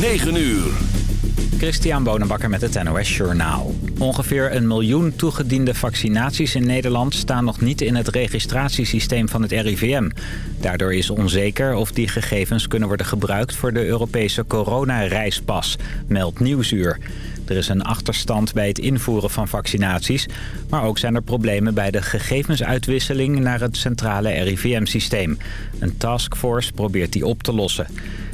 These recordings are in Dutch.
9 uur. Christian Bonenbakker met het NOS Journaal. Ongeveer een miljoen toegediende vaccinaties in Nederland... staan nog niet in het registratiesysteem van het RIVM. Daardoor is onzeker of die gegevens kunnen worden gebruikt... voor de Europese coronareispas, meldt Nieuwsuur. Er is een achterstand bij het invoeren van vaccinaties... maar ook zijn er problemen bij de gegevensuitwisseling... naar het centrale RIVM-systeem. Een taskforce probeert die op te lossen.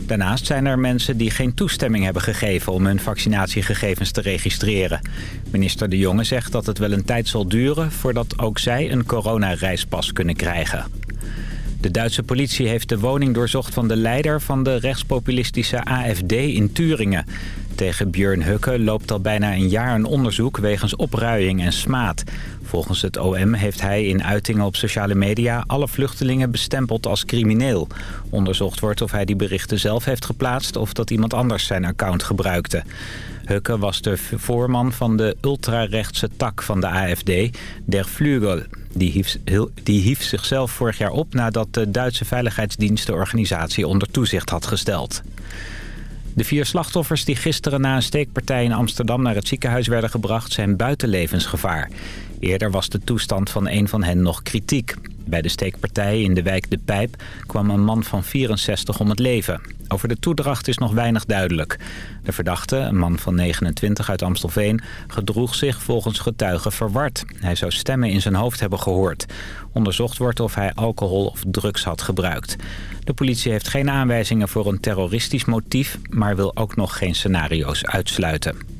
Daarnaast zijn er mensen die geen toestemming hebben gegeven om hun vaccinatiegegevens te registreren. Minister De Jonge zegt dat het wel een tijd zal duren voordat ook zij een coronareispas kunnen krijgen. De Duitse politie heeft de woning doorzocht van de leider van de rechtspopulistische AFD in Turingen. Tegen Björn Hukke loopt al bijna een jaar een onderzoek wegens opruiing en smaad. Volgens het OM heeft hij in uitingen op sociale media alle vluchtelingen bestempeld als crimineel. Onderzocht wordt of hij die berichten zelf heeft geplaatst of dat iemand anders zijn account gebruikte. Hukke was de voorman van de ultrarechtse tak van de AFD, Der Flügel. Die hief, die hief zichzelf vorig jaar op nadat de Duitse Veiligheidsdienst de organisatie onder toezicht had gesteld. De vier slachtoffers die gisteren na een steekpartij in Amsterdam naar het ziekenhuis werden gebracht zijn buiten levensgevaar. Eerder was de toestand van een van hen nog kritiek. Bij de steekpartij in de wijk De Pijp kwam een man van 64 om het leven. Over de toedracht is nog weinig duidelijk. De verdachte, een man van 29 uit Amstelveen, gedroeg zich volgens getuigen verward. Hij zou stemmen in zijn hoofd hebben gehoord. Onderzocht wordt of hij alcohol of drugs had gebruikt. De politie heeft geen aanwijzingen voor een terroristisch motief... maar wil ook nog geen scenario's uitsluiten.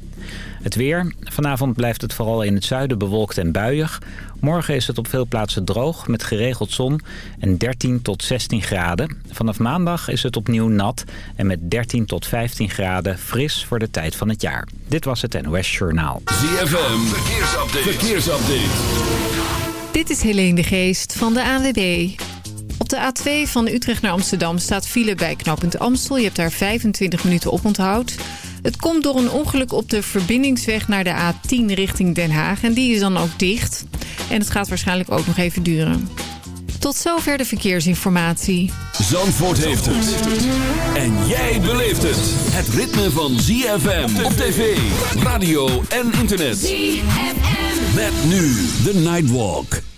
Het weer. Vanavond blijft het vooral in het zuiden bewolkt en buiig. Morgen is het op veel plaatsen droog met geregeld zon en 13 tot 16 graden. Vanaf maandag is het opnieuw nat en met 13 tot 15 graden fris voor de tijd van het jaar. Dit was het NOS Journaal. ZFM. Verkeersupdate. Verkeersupdate. Dit is Helene de Geest van de ANWB. Op de A2 van Utrecht naar Amsterdam staat file bij knooppunt Amstel. Je hebt daar 25 minuten op onthoud. Het komt door een ongeluk op de verbindingsweg naar de A10 richting Den Haag. En die is dan ook dicht. En het gaat waarschijnlijk ook nog even duren. Tot zover de verkeersinformatie. Zandvoort heeft het. En jij beleeft het. Het ritme van ZFM op tv, radio en internet. ZFM. Met nu de Nightwalk.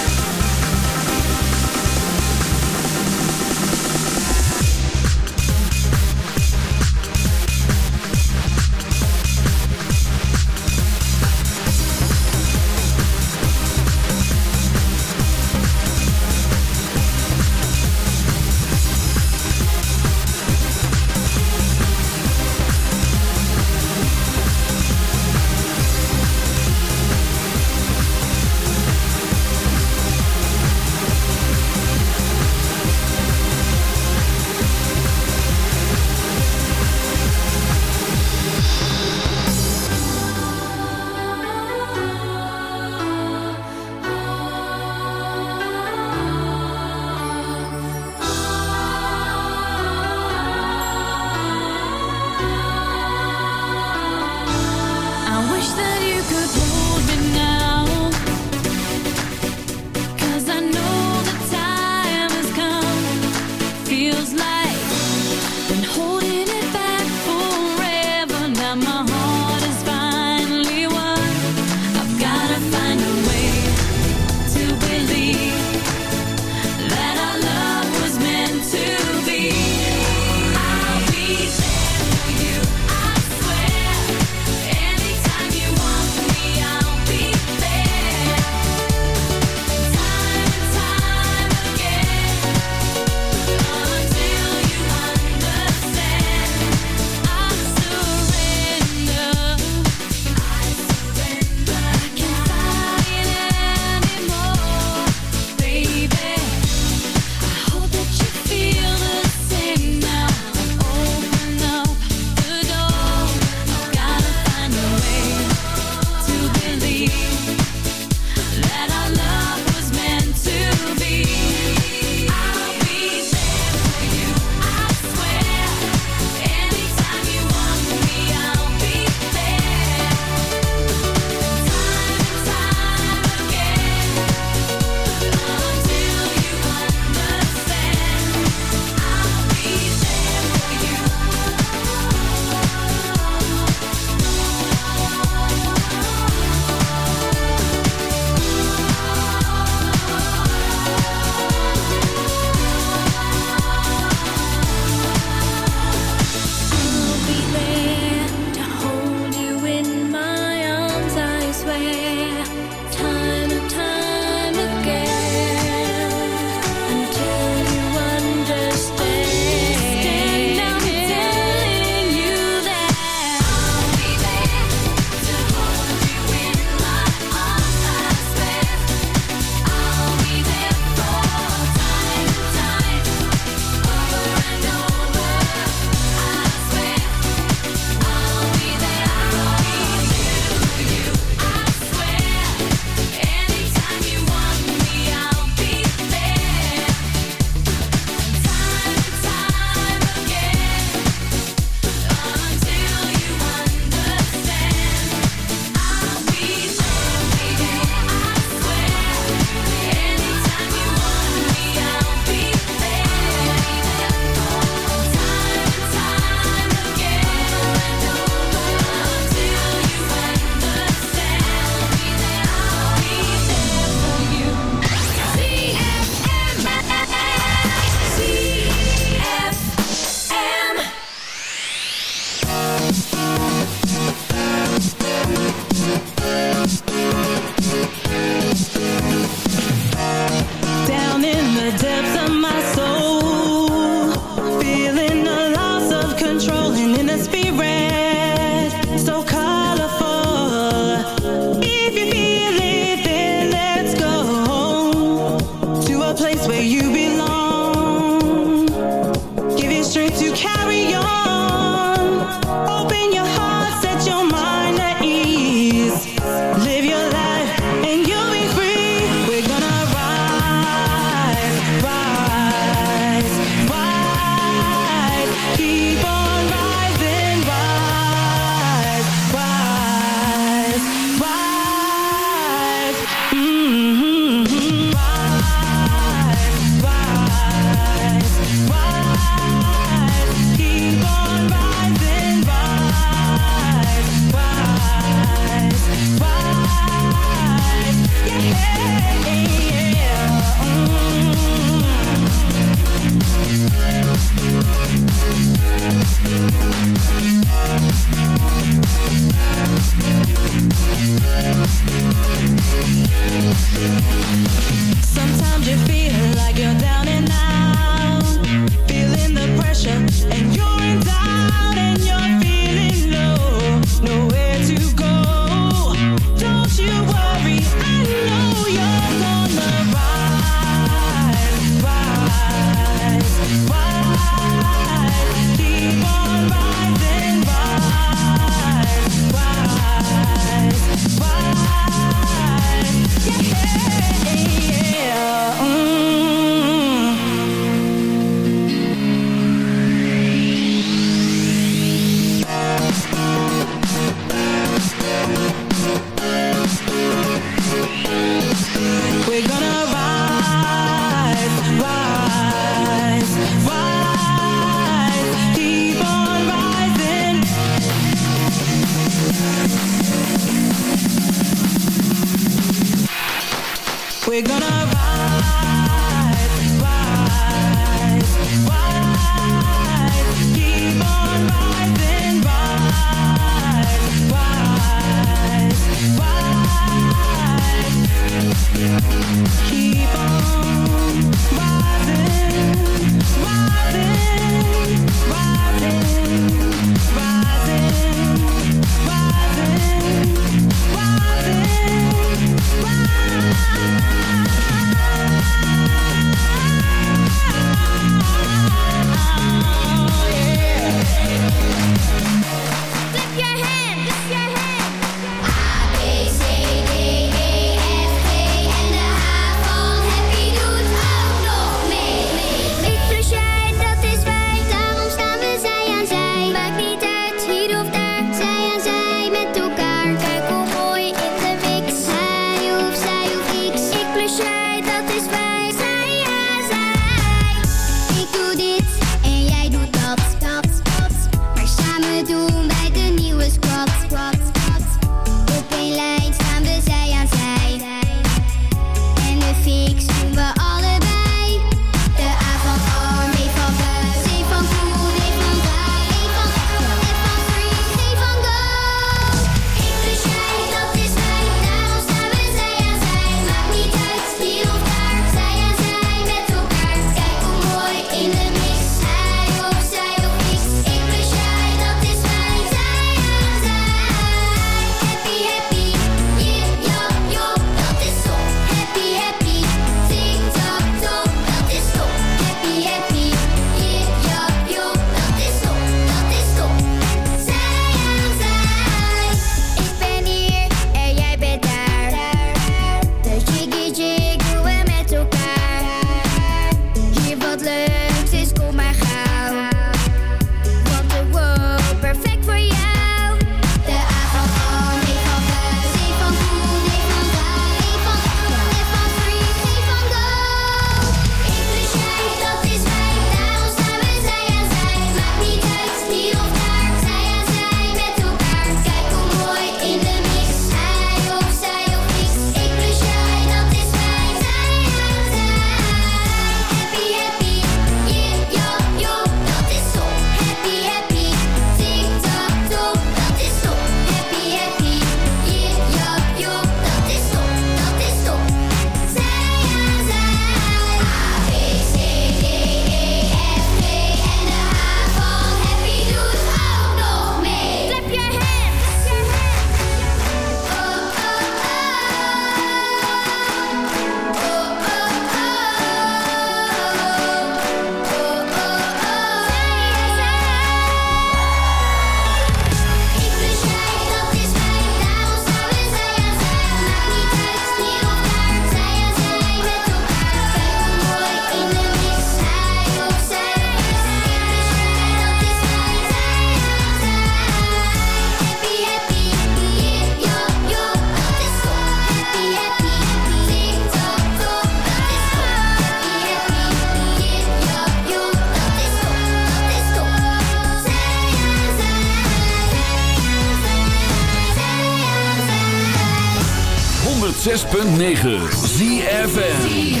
106.9 ZFN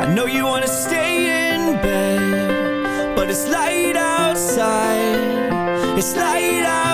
I know you wanna stay in bed But it's light outside. It's light outside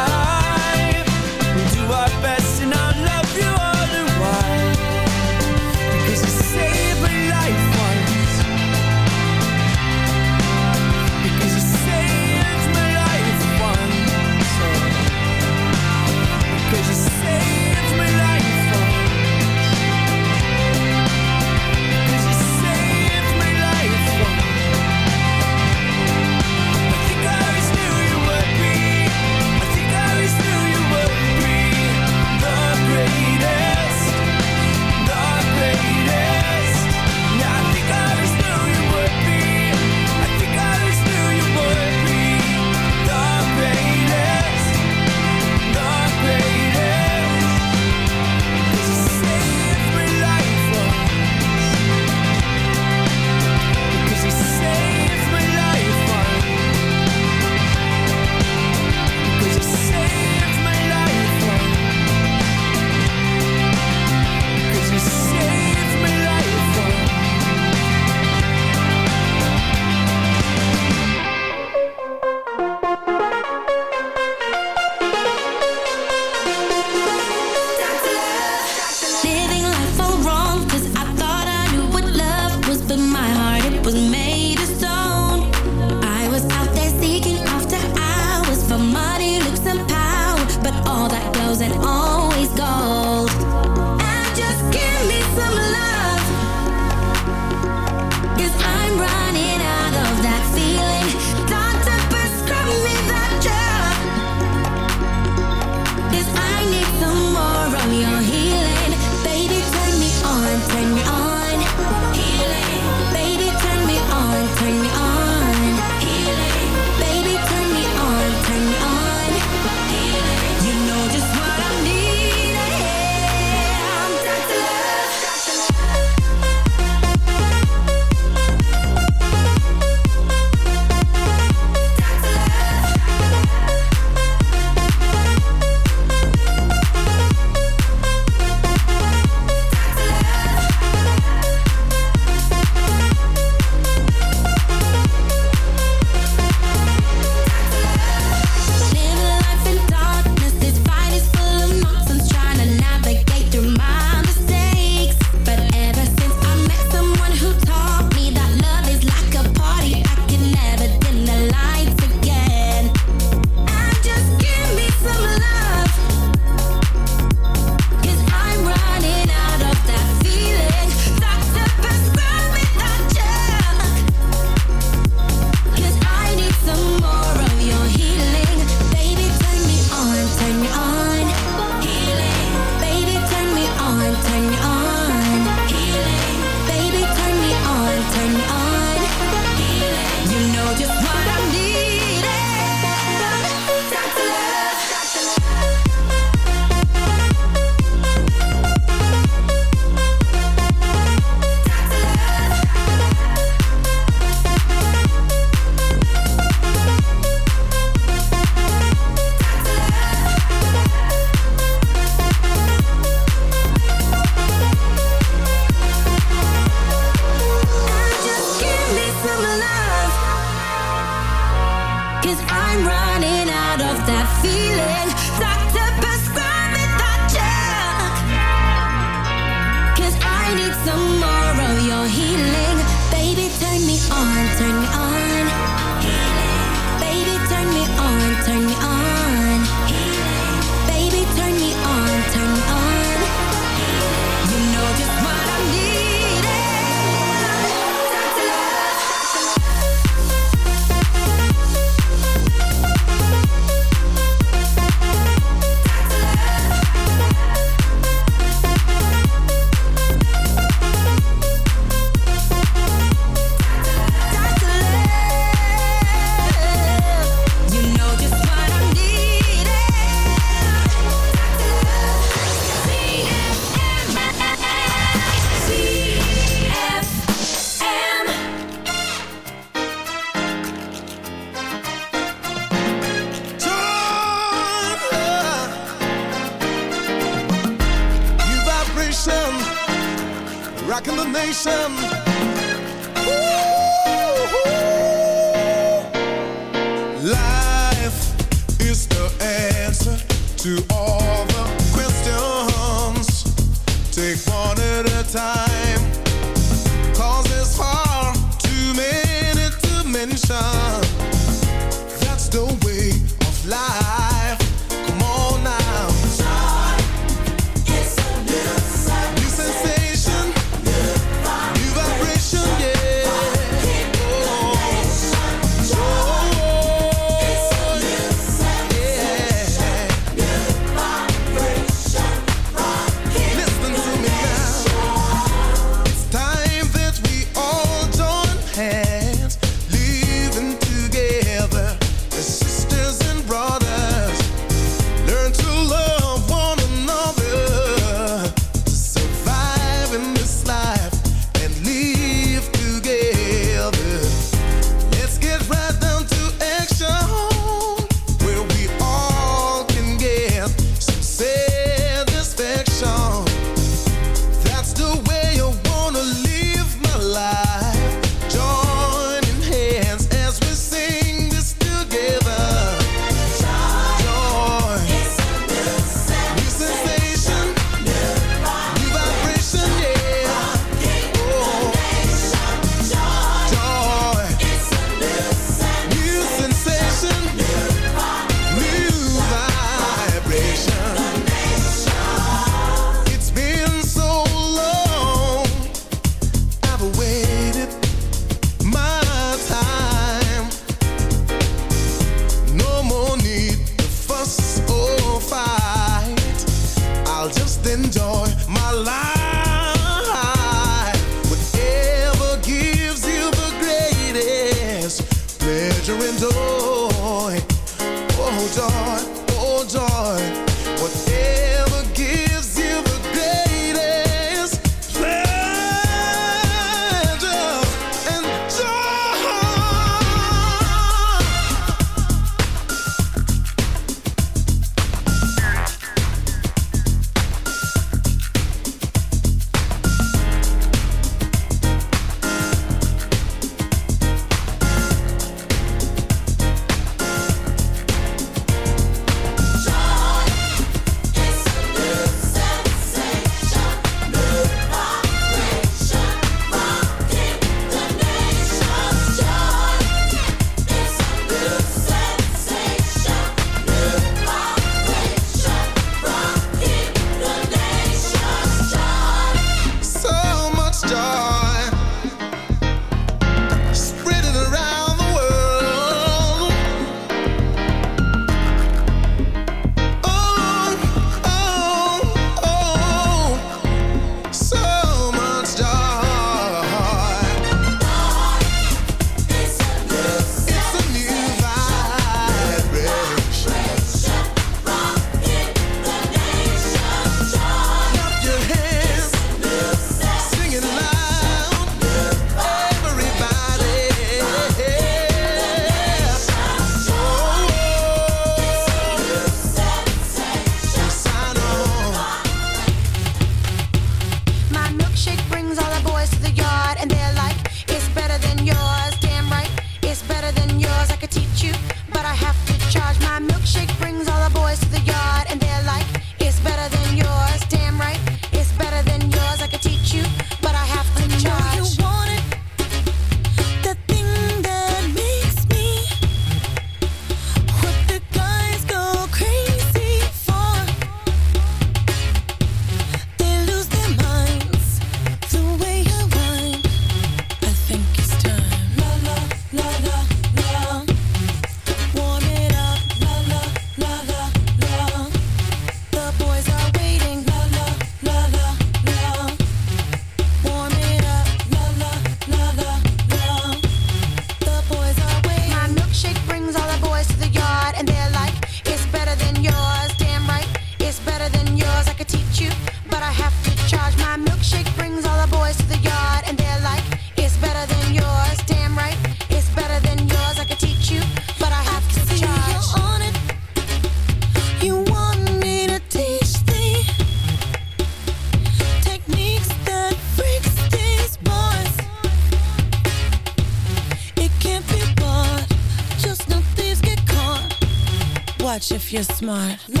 you're smart. La,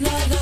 la, la,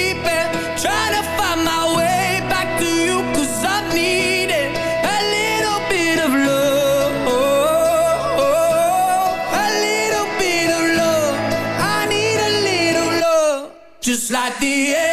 the end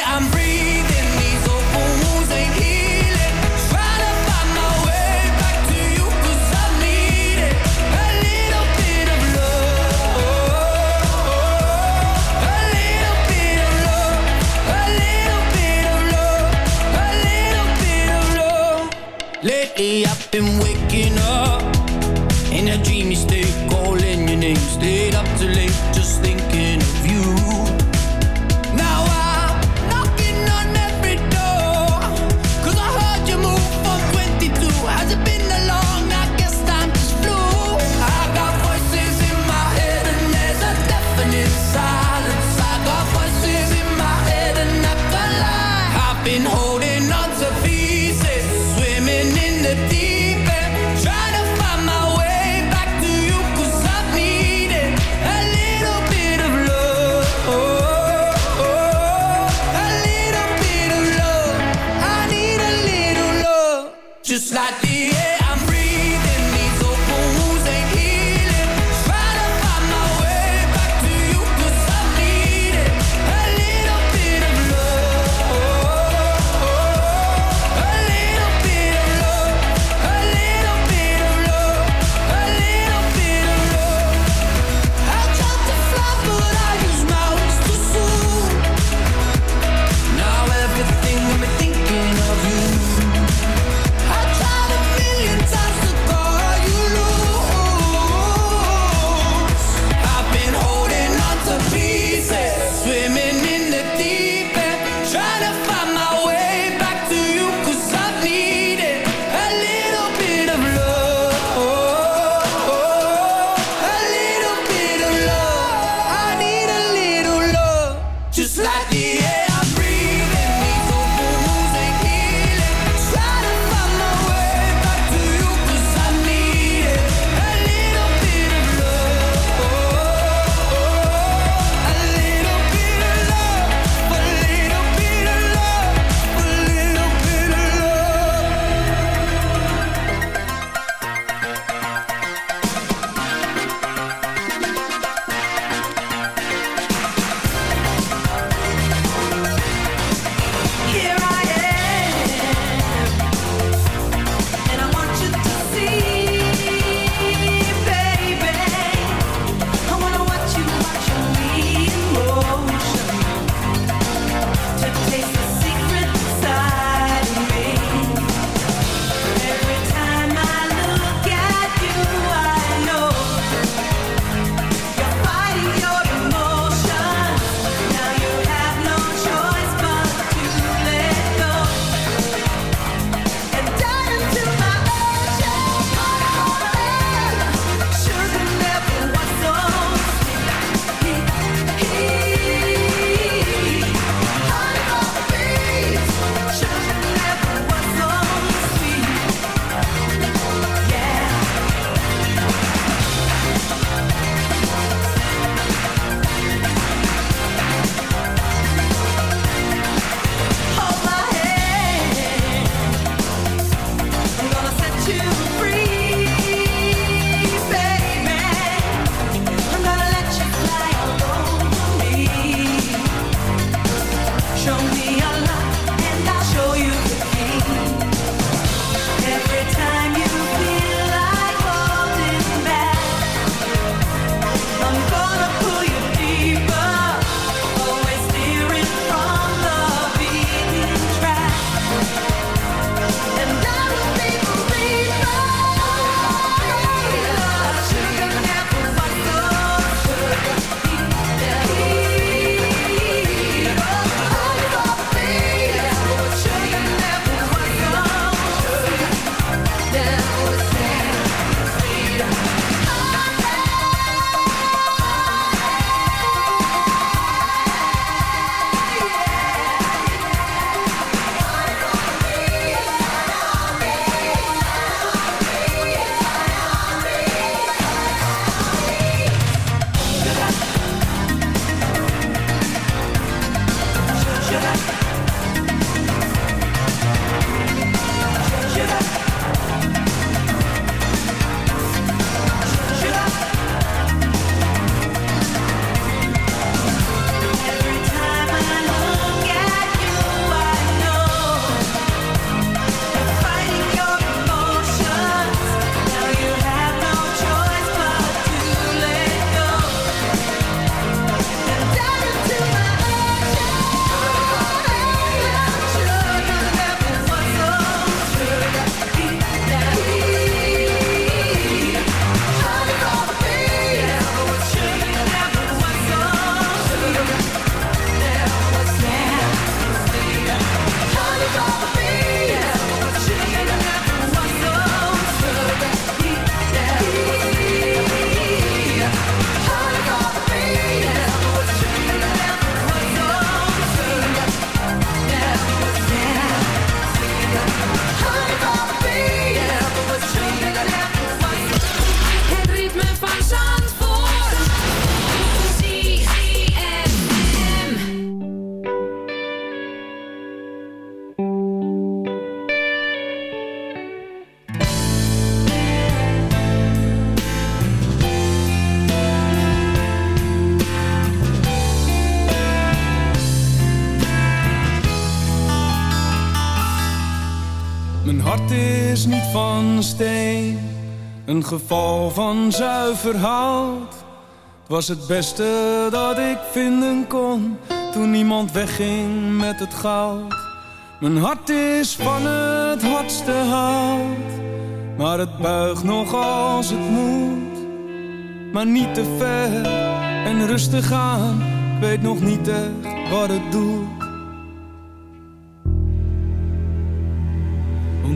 Mijn hart is niet van steen, een geval van zuiver hout. Was het beste dat ik vinden kon, toen niemand wegging met het goud. Mijn hart is van het hardste hout, maar het buigt nog als het moet. Maar niet te ver en rustig aan, ik weet nog niet echt wat het doet.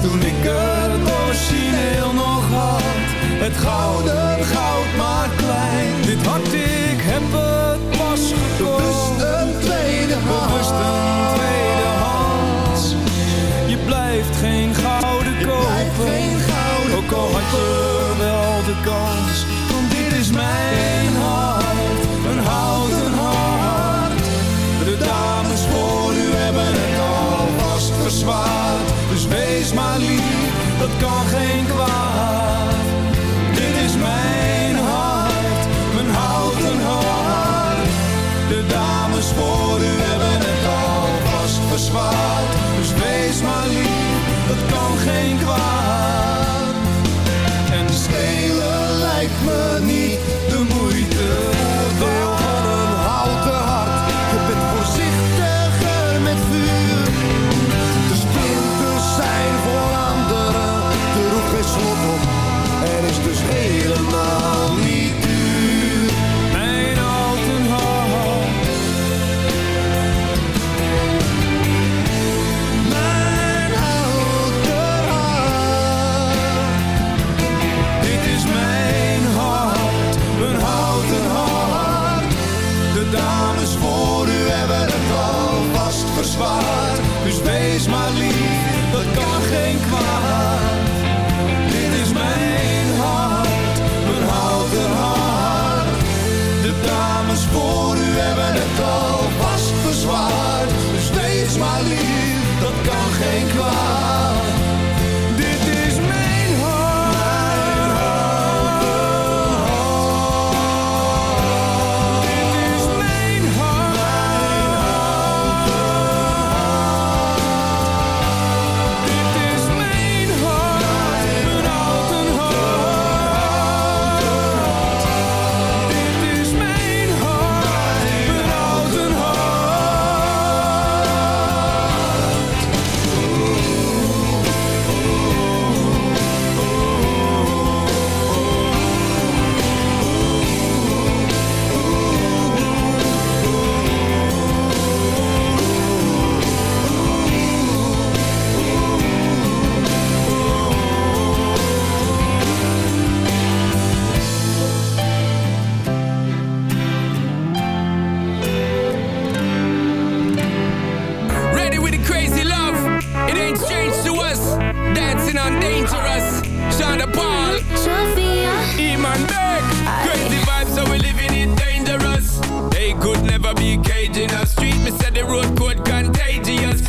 Toen ik het origineel nog had. Het gouden goud maar klein. Dit hart ik heb het pas gekocht. Een tweede hand. Het kan geen kwaad, dit is mijn hart, mijn houten hart. De dames voor u hebben het alvast verspaard. Dus wees maar lief, het kan geen kwaad.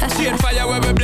Zie je het when we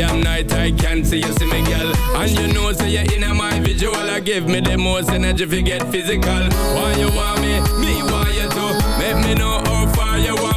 damn night I can't see you see me girl. And you know say so you're in my visual I give me the most energy if you get physical. Why you want me, me want you too Make me know how far you want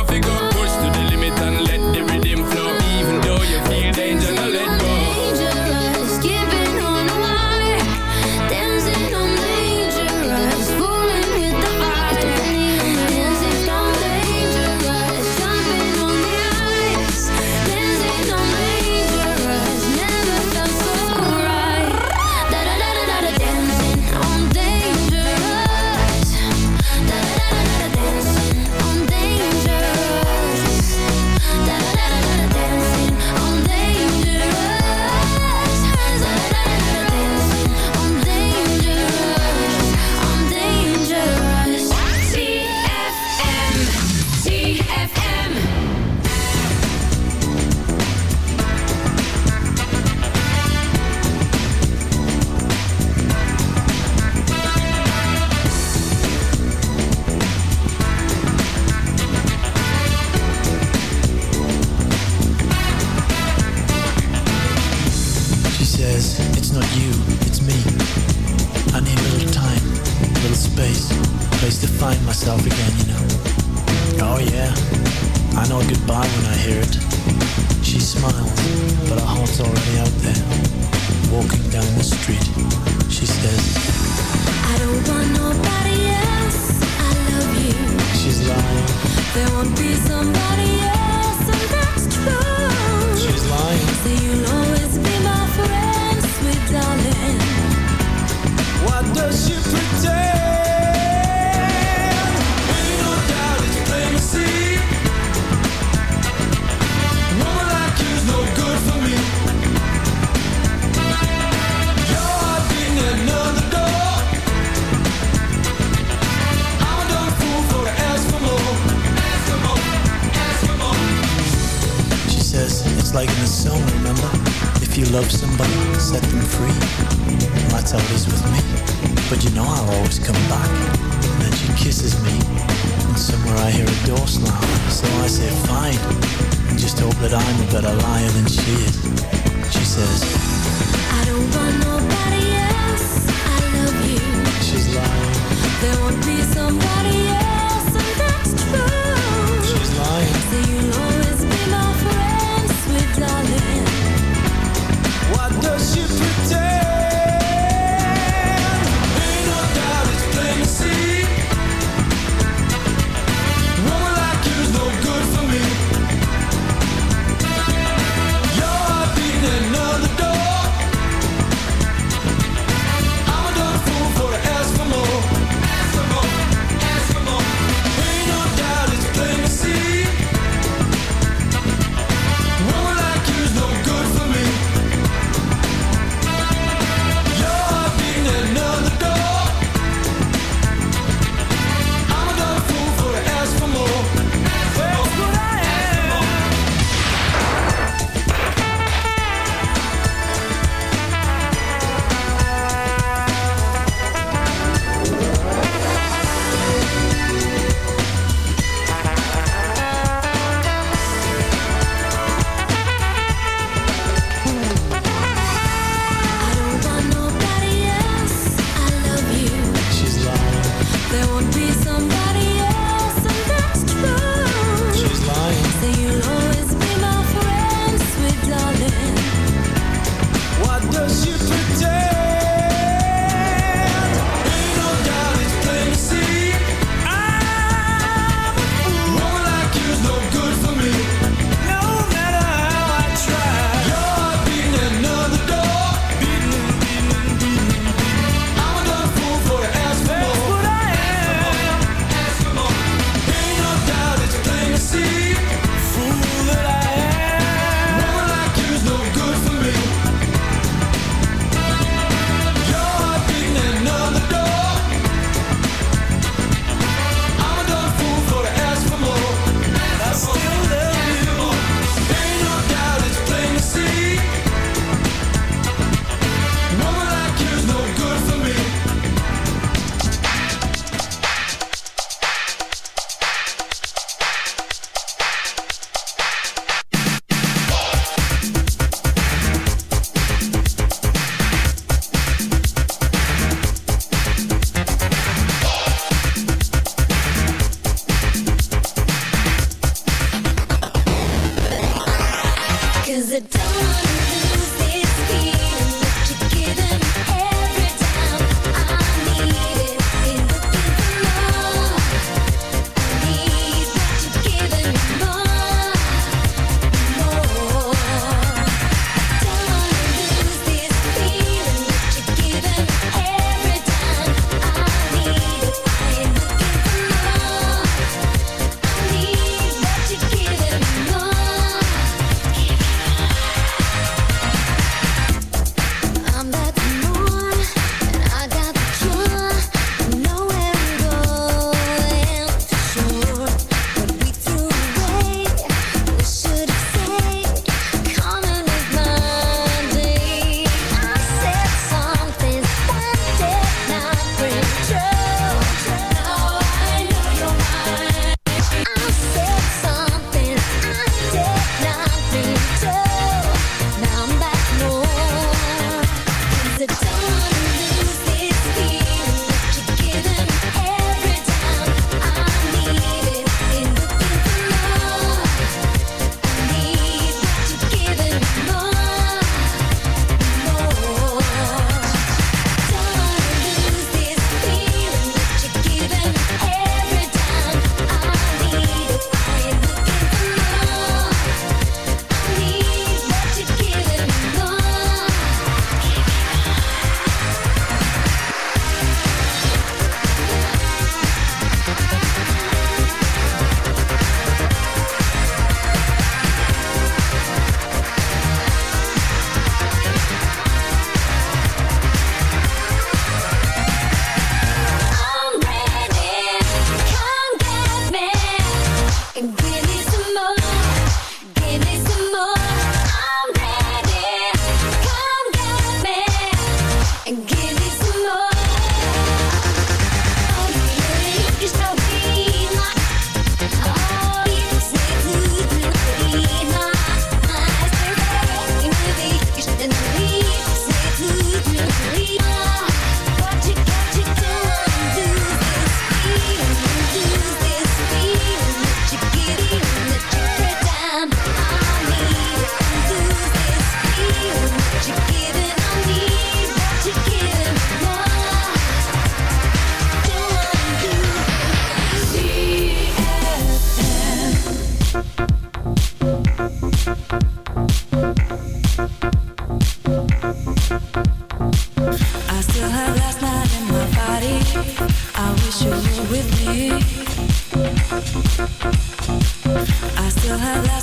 with me